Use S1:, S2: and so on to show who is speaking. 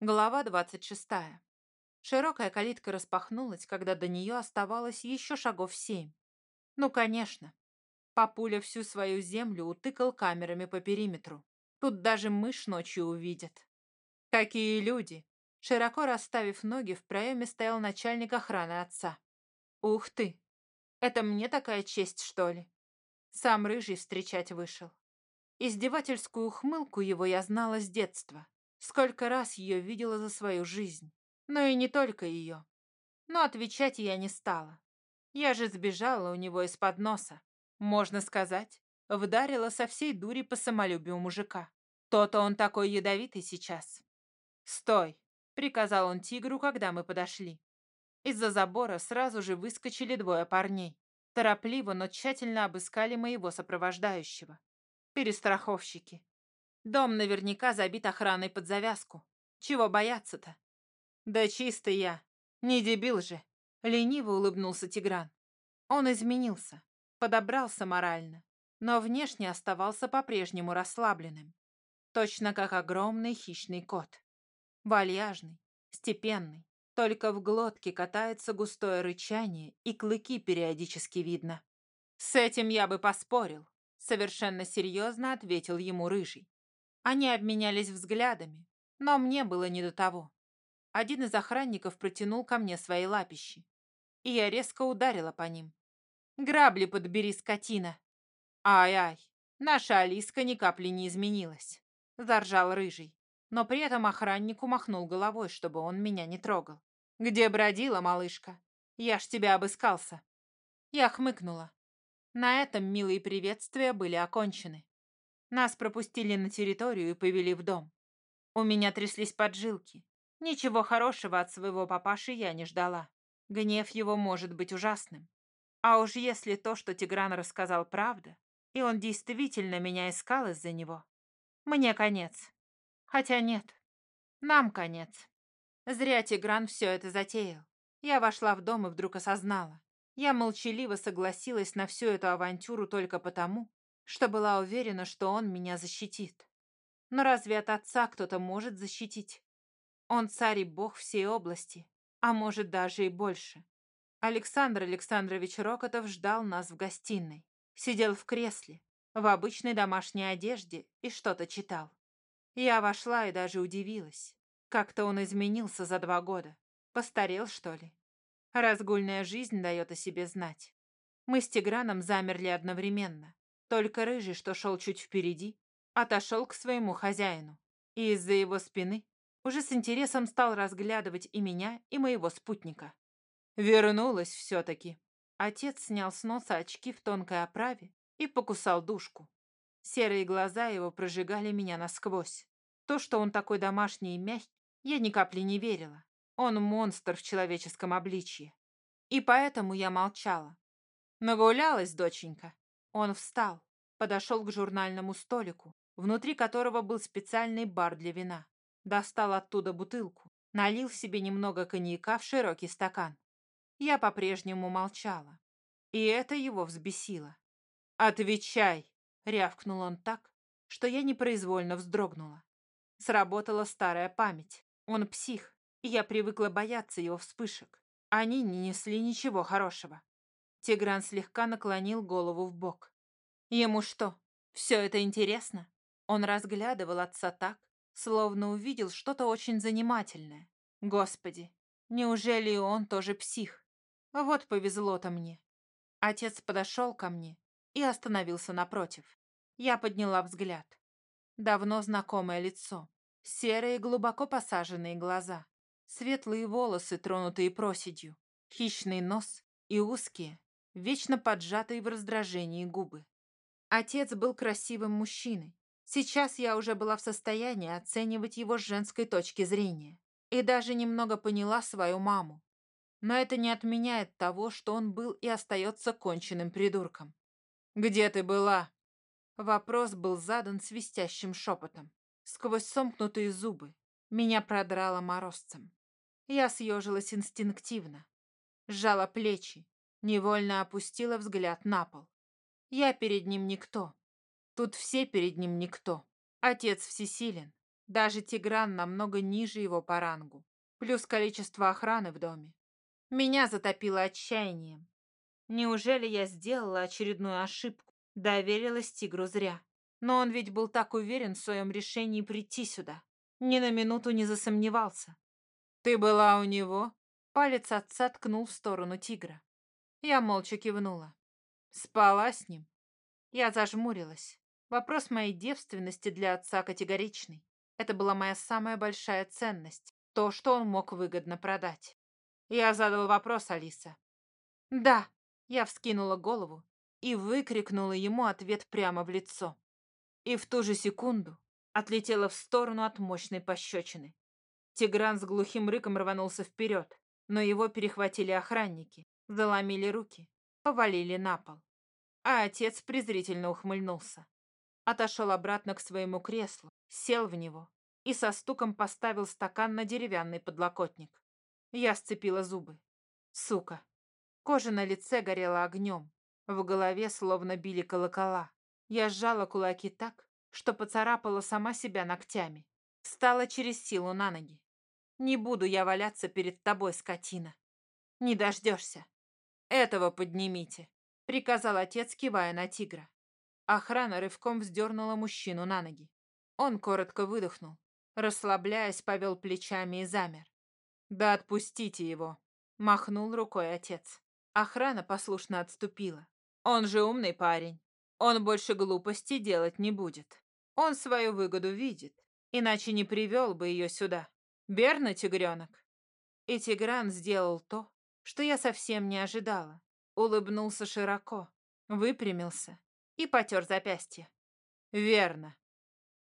S1: Глава двадцать шестая. Широкая калитка распахнулась, когда до нее оставалось еще шагов семь. Ну, конечно. Папуля всю свою землю утыкал камерами по периметру. Тут даже мышь ночью увидят. Какие люди! Широко расставив ноги, в проеме стоял начальник охраны отца. Ух ты! Это мне такая честь, что ли? Сам Рыжий встречать вышел. Издевательскую ухмылку его я знала с детства. Сколько раз ее видела за свою жизнь. Но и не только ее. Но отвечать я не стала. Я же сбежала у него из-под носа. Можно сказать, вдарила со всей дури по самолюбию мужика. То-то он такой ядовитый сейчас. «Стой!» — приказал он тигру, когда мы подошли. Из-за забора сразу же выскочили двое парней. Торопливо, но тщательно обыскали моего сопровождающего. Перестраховщики. Дом наверняка забит охраной под завязку. Чего бояться-то? Да чисто я. Не дебил же. Лениво улыбнулся Тигран. Он изменился, подобрался морально, но внешне оставался по-прежнему расслабленным. Точно как огромный хищный кот. Вальяжный, степенный. Только в глотке катается густое рычание, и клыки периодически видно. «С этим я бы поспорил», — совершенно серьезно ответил ему Рыжий. Они обменялись взглядами, но мне было не до того. Один из охранников протянул ко мне свои лапищи, и я резко ударила по ним. «Грабли подбери, скотина!» «Ай-ай, наша Алиска ни капли не изменилась», — заржал Рыжий, но при этом охраннику махнул головой, чтобы он меня не трогал. «Где бродила, малышка? Я ж тебя обыскался». Я хмыкнула. На этом милые приветствия были окончены. Нас пропустили на территорию и повели в дом. У меня тряслись поджилки. Ничего хорошего от своего папаши я не ждала. Гнев его может быть ужасным. А уж если то, что Тигран рассказал, правда, и он действительно меня искал из-за него, мне конец. Хотя нет, нам конец. Зря Тигран все это затеял. Я вошла в дом и вдруг осознала. Я молчаливо согласилась на всю эту авантюру только потому, что была уверена, что он меня защитит. Но разве от отца кто-то может защитить? Он царь и бог всей области, а может даже и больше. Александр Александрович Рокотов ждал нас в гостиной. Сидел в кресле, в обычной домашней одежде и что-то читал. Я вошла и даже удивилась. Как-то он изменился за два года. Постарел, что ли? Разгульная жизнь дает о себе знать. Мы с Тиграном замерли одновременно. Только рыжий, что шел чуть впереди, отошел к своему хозяину. И из-за его спины уже с интересом стал разглядывать и меня, и моего спутника. Вернулась все-таки. Отец снял с носа очки в тонкой оправе и покусал душку. Серые глаза его прожигали меня насквозь. То, что он такой домашний и мягкий, я ни капли не верила. Он монстр в человеческом обличье. И поэтому я молчала. Нагулялась, доченька. Он встал, подошел к журнальному столику, внутри которого был специальный бар для вина. Достал оттуда бутылку, налил себе немного коньяка в широкий стакан. Я по-прежнему молчала. И это его взбесило. «Отвечай!» — рявкнул он так, что я непроизвольно вздрогнула. Сработала старая память. Он псих, и я привыкла бояться его вспышек. Они не несли ничего хорошего. Тигран слегка наклонил голову в бок. Ему что, все это интересно? Он разглядывал отца так, словно увидел что-то очень занимательное. Господи, неужели и он тоже псих? Вот повезло-то мне. Отец подошел ко мне и остановился напротив. Я подняла взгляд. Давно знакомое лицо. Серые, глубоко посаженные глаза. Светлые волосы, тронутые проседью. Хищный нос и узкие, вечно поджатые в раздражении губы. Отец был красивым мужчиной. Сейчас я уже была в состоянии оценивать его с женской точки зрения. И даже немного поняла свою маму. Но это не отменяет того, что он был и остается конченным придурком. «Где ты была?» Вопрос был задан свистящим шепотом. Сквозь сомкнутые зубы меня продрало морозцем. Я съежилась инстинктивно. Сжала плечи, Невольно опустила взгляд на пол. Я перед ним никто. Тут все перед ним никто. Отец всесилен. Даже Тигран намного ниже его по рангу. Плюс количество охраны в доме. Меня затопило отчаянием. Неужели я сделала очередную ошибку? Доверилась тигру зря. Но он ведь был так уверен в своем решении прийти сюда. Ни на минуту не засомневался. «Ты была у него?» Палец отца ткнул в сторону тигра. Я молча кивнула. Спала с ним. Я зажмурилась. Вопрос моей девственности для отца категоричный. Это была моя самая большая ценность. То, что он мог выгодно продать. Я задал вопрос, Алиса. «Да», я вскинула голову и выкрикнула ему ответ прямо в лицо. И в ту же секунду отлетела в сторону от мощной пощечины. Тигран с глухим рыком рванулся вперед, но его перехватили охранники, заломили руки, повалили на пол. А отец презрительно ухмыльнулся. Отошел обратно к своему креслу, сел в него и со стуком поставил стакан на деревянный подлокотник. Я сцепила зубы. Сука. Кожа на лице горела огнем. В голове словно били колокола. Я сжала кулаки так, что поцарапала сама себя ногтями. Встала через силу на ноги. Не буду я валяться перед тобой, скотина. Не дождешься. Этого поднимите, приказал отец, кивая на тигра. Охрана рывком вздернула мужчину на ноги. Он коротко выдохнул, расслабляясь, повел плечами и замер. «Да отпустите его!» — махнул рукой отец. Охрана послушно отступила. «Он же умный парень. Он больше глупостей делать не будет. Он свою выгоду видит, иначе не привел бы ее сюда. Верно, тигренок?» И Тигран сделал то, что я совсем не ожидала. Улыбнулся широко, выпрямился и потер запястье. «Верно.